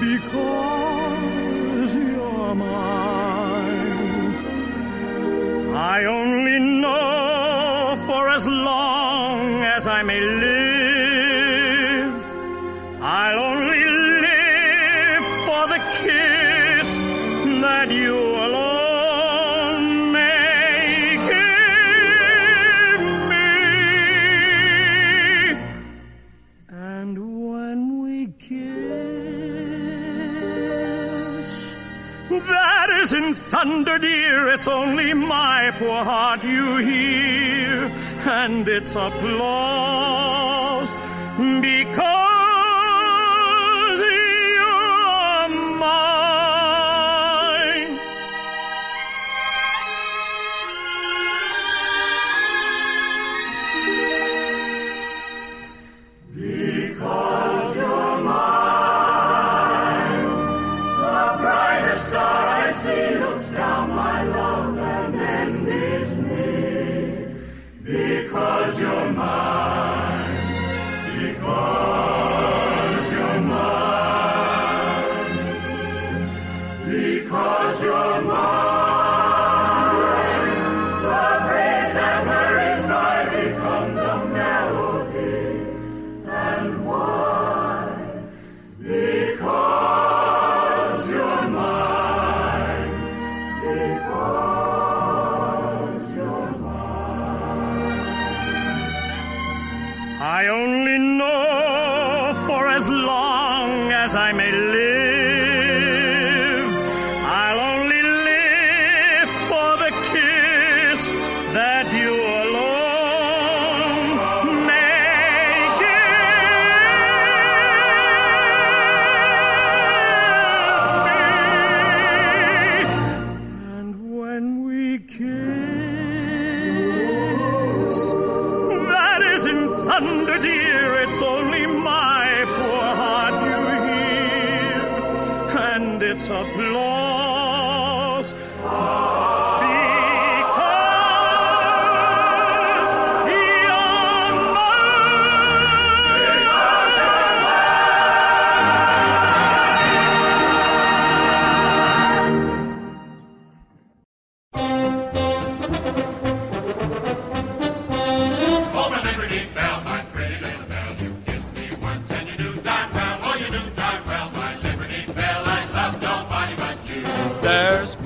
because you're mine. I only know for as long as I may live, thunder, dear. It's only my poor heart you hear, and it's applause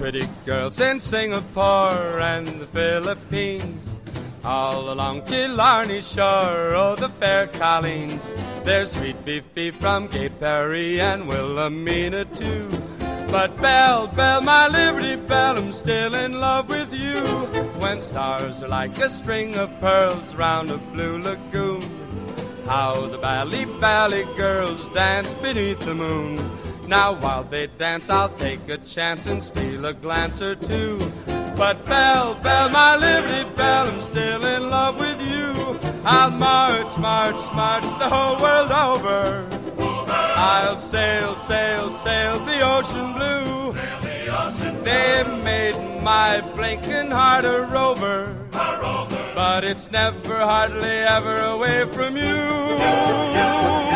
pretty girls in Singapore and the Philippines. All along Killarney shore, oh, the fair Colleens. There's sweet Fifi from Gay Paree and Wilhelmina too. But Belle, Belle, my Liberty Belle, I'm still in love with you. When stars are like a string of pearls round a blue lagoon. How the Bali Bali girls dance beneath the moon. Now while they dance, I'll take a chance and steal a glance or two. But Belle, Belle, my Liberty Belle, I'm still in love with you. I'll march, march, march the whole world over. I'll sail, sail, sail the ocean blue. They made my blinking heart a rover. But it's never, hardly ever away from you.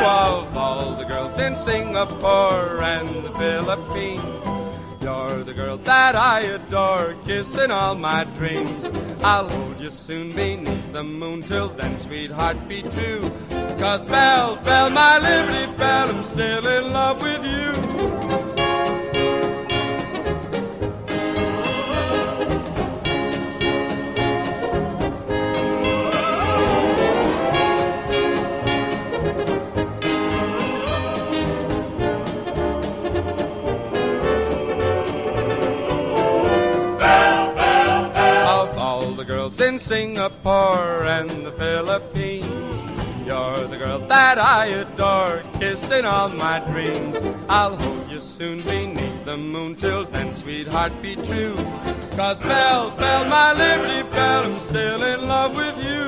Of all the girls in Singapore and the Philippines, you're the girl that I adore, kissing all my dreams. I'll hold you soon beneath the moon. Till then, sweetheart, be true. Cause Belle, Belle, my Liberty Belle, I'm still in love with you. In Singapore and the Philippines, you're the girl that I adore, kissing all my dreams. I'll hold you soon beneath the moon till then, sweetheart, be true. Cause Belle, Belle, my Liberty Belle, I'm still in love with you.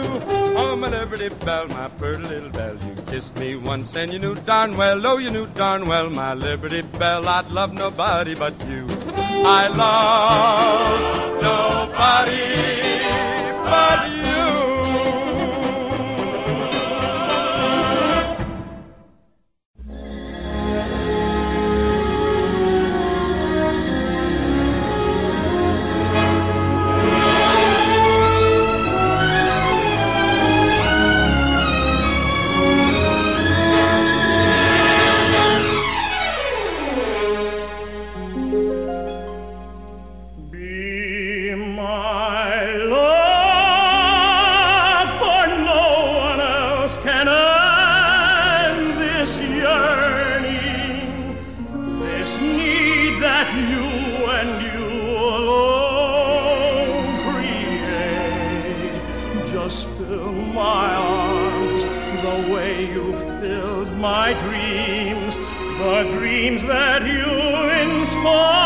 Oh, my Liberty Belle, my pretty little belle, you kissed me once and you knew darn well, oh, you knew darn well, my Liberty Belle, I'd love nobody but you. I love nobody but the dreams that you inspire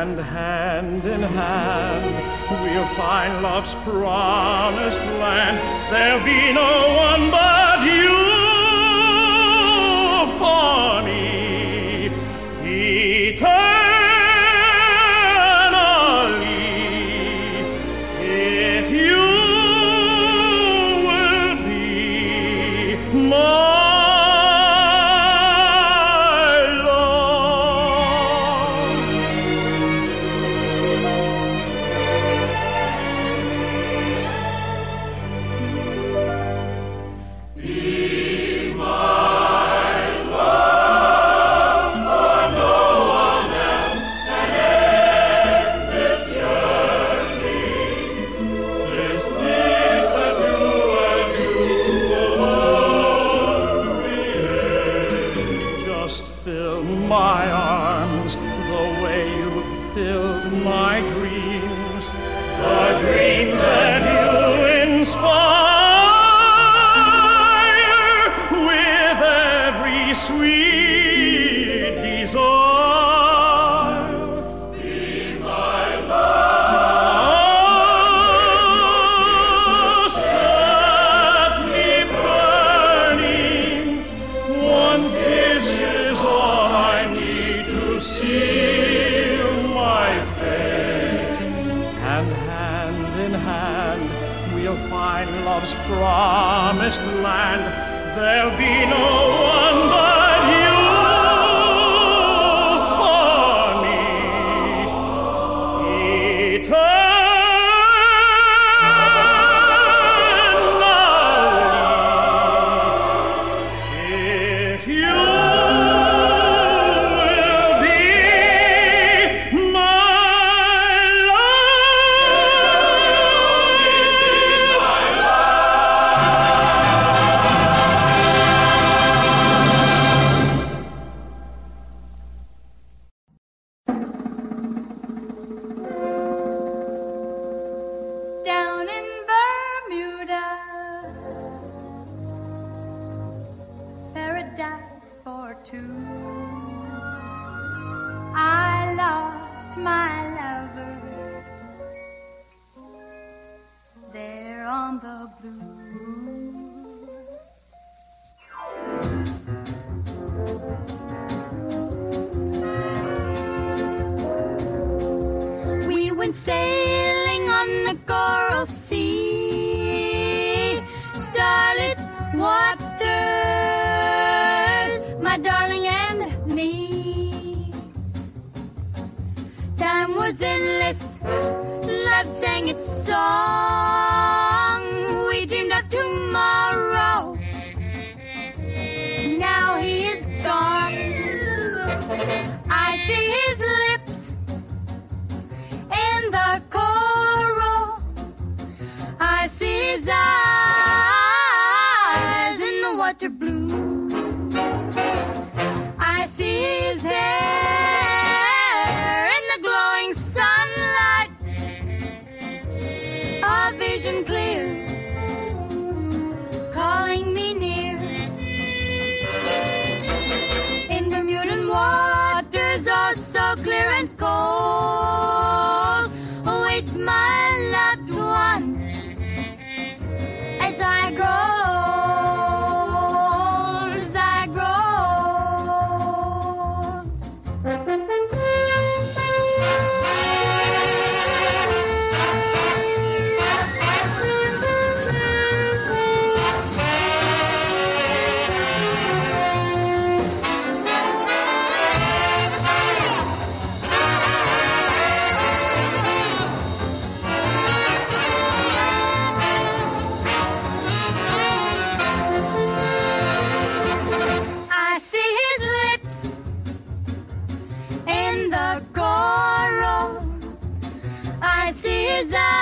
and hand in hand we'll find love's promised land. There'll be no one but you for me eternally. Filled my dreams, the dreams that sailing on the Coral Sea, starlit waters, my darling and me. Time was endless, love sang its song. We dreamed of tomorrow. vision clear, calling me near. the coral. I see his eyes.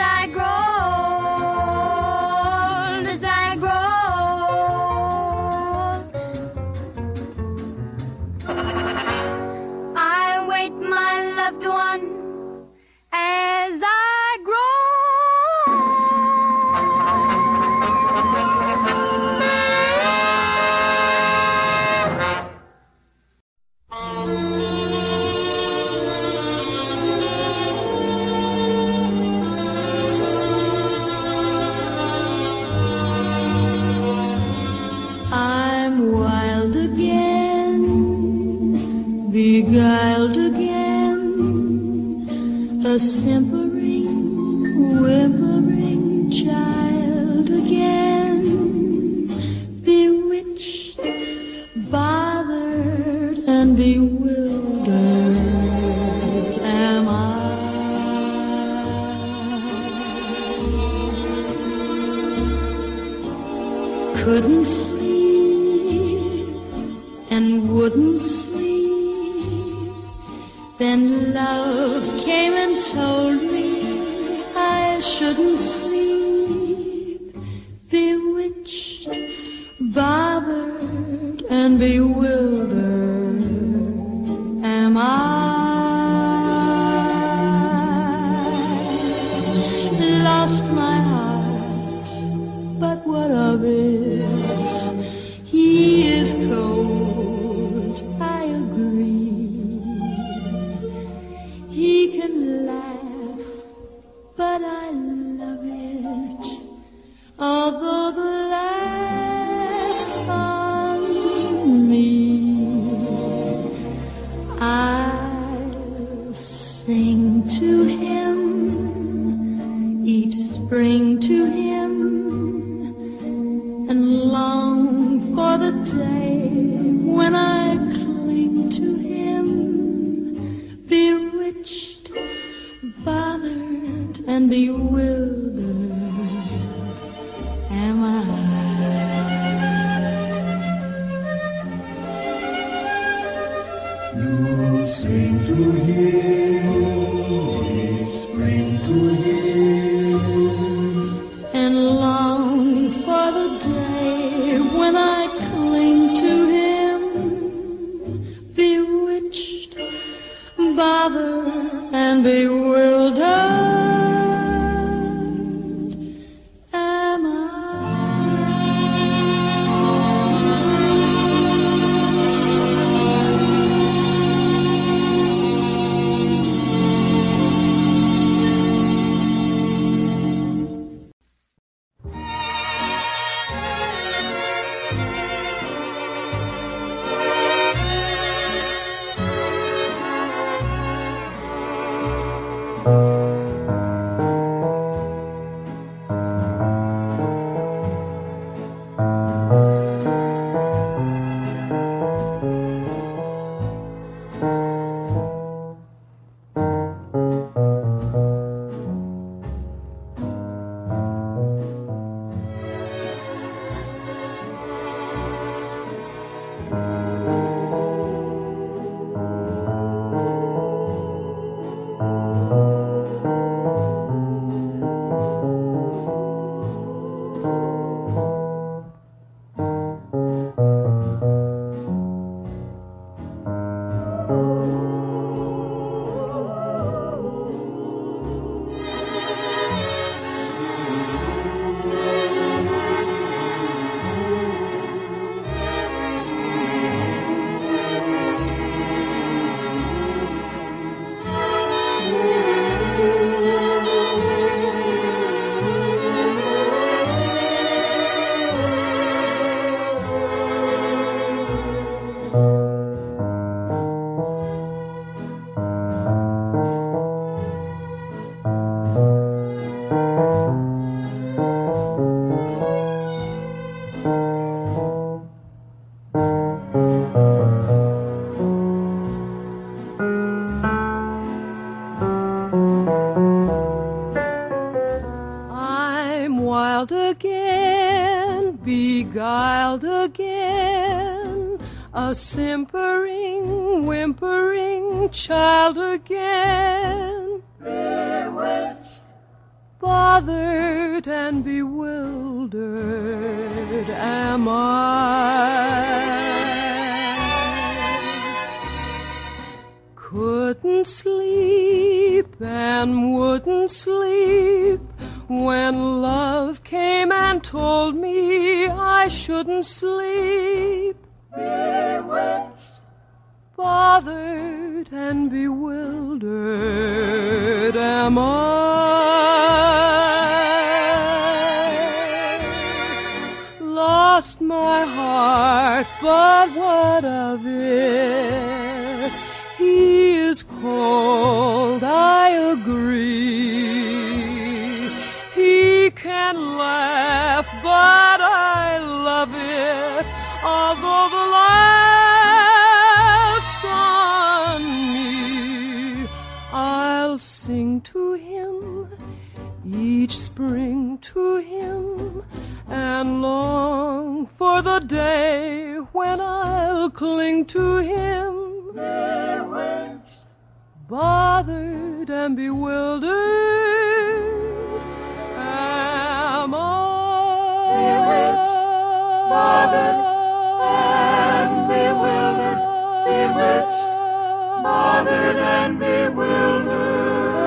I grow Then love came and told me I shouldn't sleep, bewitched, bothered, and bewildered. the day when I cling to him, bewitched, bothered, and bewildered. Beguiled again, beguiled again, a simpering, whimpering child again. Bewitched, bothered and bewildered am I. Couldn't sleep and wouldn't sleep when love came and told me I shouldn't sleep. Bewitched, bothered and bewildered am I. Lost my heart, but what of it? He is cold, I agree. Can laugh, but I love it. Although the laugh's on me, I'll sing to him each spring to him and long for the day when I'll cling to him. Bewitched, bothered and bewildered bothered, and bewildered, bewitched, bothered and bewildered.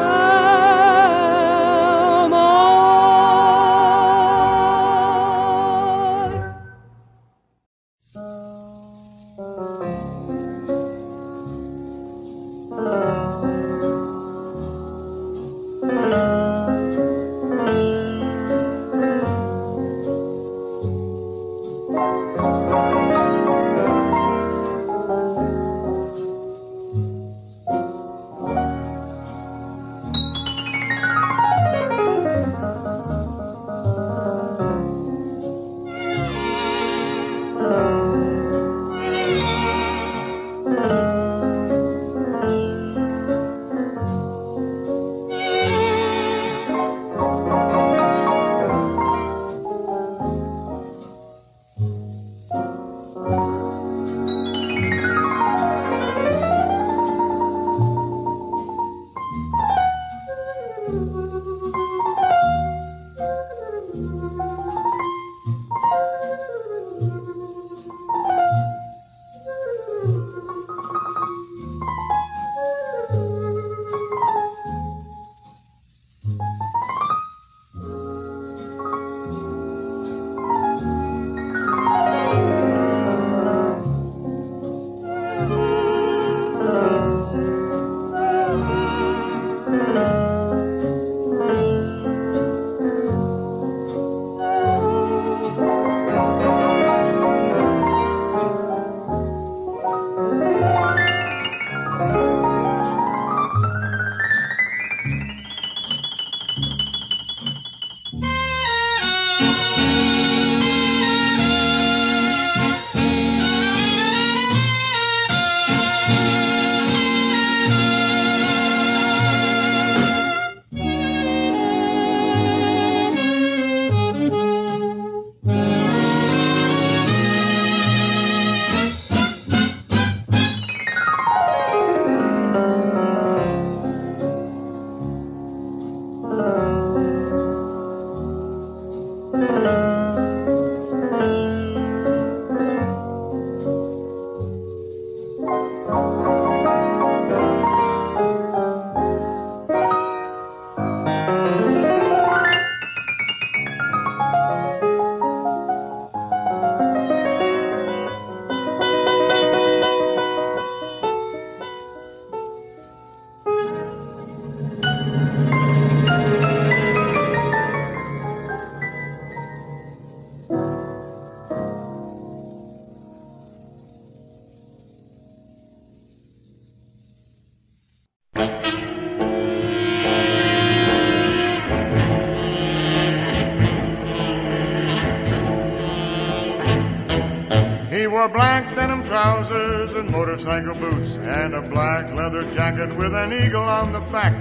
Black denim trousers and motorcycle boots and a black leather jacket with an eagle on the back.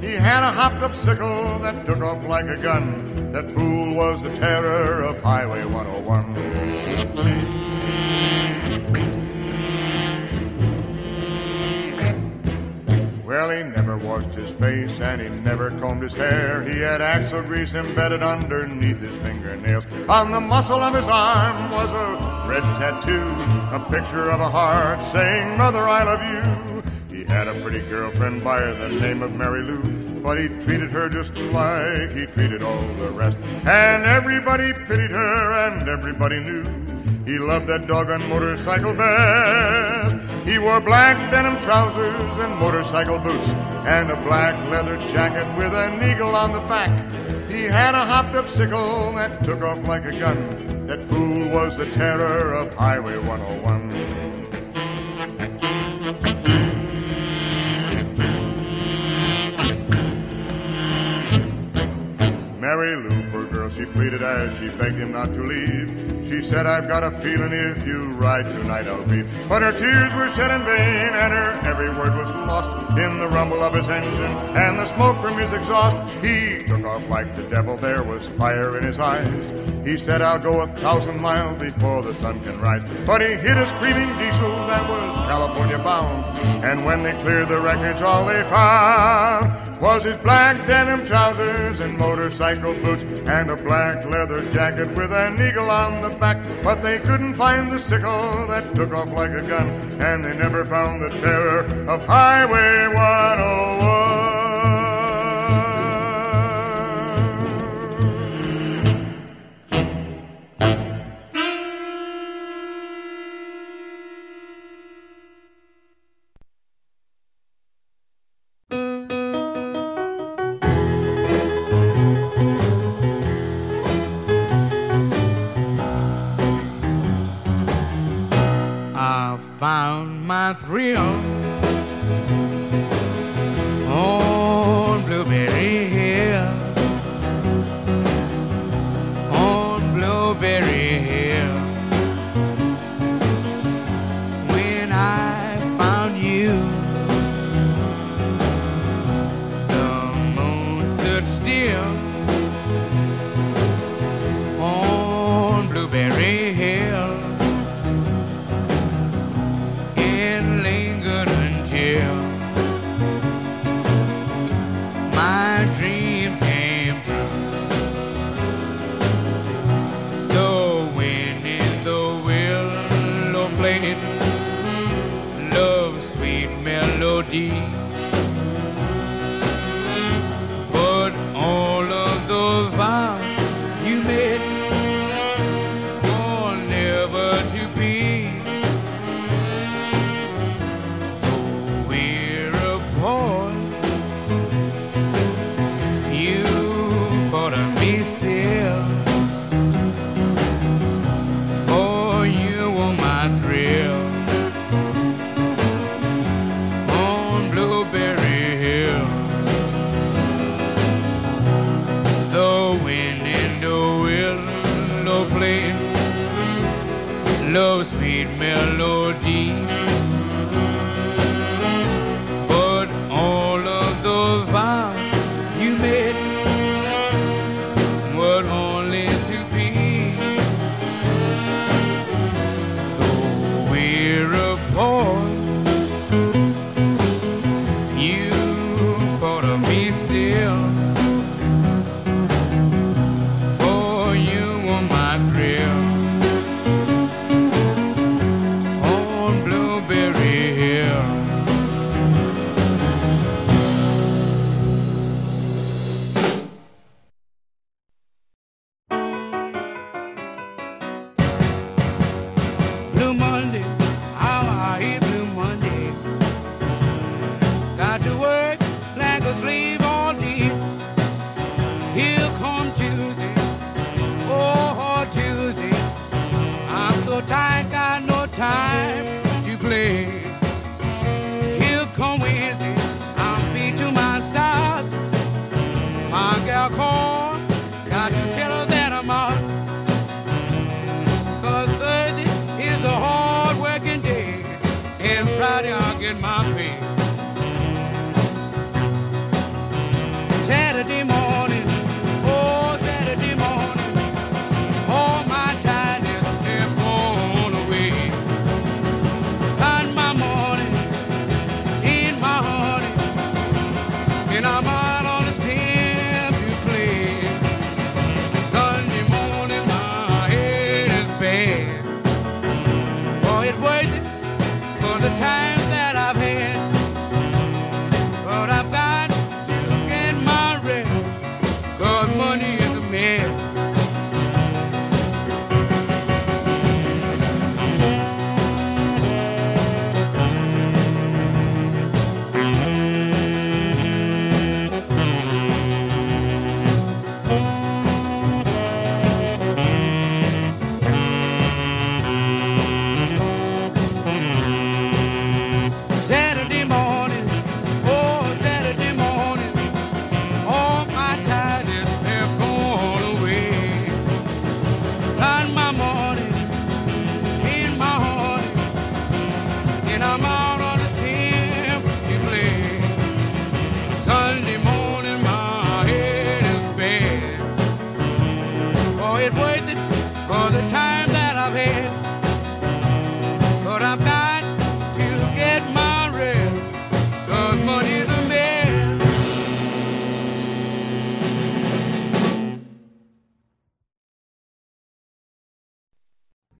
He had a hopped up sickle that took off like a gun That fool was the terror of Highway 101. Well, he never washed his face and he never combed his hair. He had axle grease embedded underneath his fingernails. On the muscle of his arm was a red tattoo, a picture of a heart saying, Mother, I love you. He had a pretty girlfriend by the name of Mary Lou, but he treated her just like he treated all the rest. And everybody pitied her and everybody knew he loved that dog doggone motorcycle best. He wore black denim trousers and motorcycle boots and a black leather jacket with an eagle on the back. He had a hopped up sickle that took off like a gun. That fool was the terror of Highway 101. Mary Lou, she pleaded as she begged him not to leave. She said, I've got a feeling if you ride tonight I'll be. But her tears were shed in vain, and her every word was lost in the rumble of his engine and the smoke from his exhaust. He took off like the devil, there was fire in his eyes. He said, I'll go a thousand miles before the sun can rise. But he hit a screaming diesel that was California bound. And when they cleared the wreckage, all they found was his black denim trousers and motorcycle boots and a black leather jacket with an eagle on the back. But they couldn't find the sickle that took off like a gun, and they never found the terror of Highway 101. Found my thrill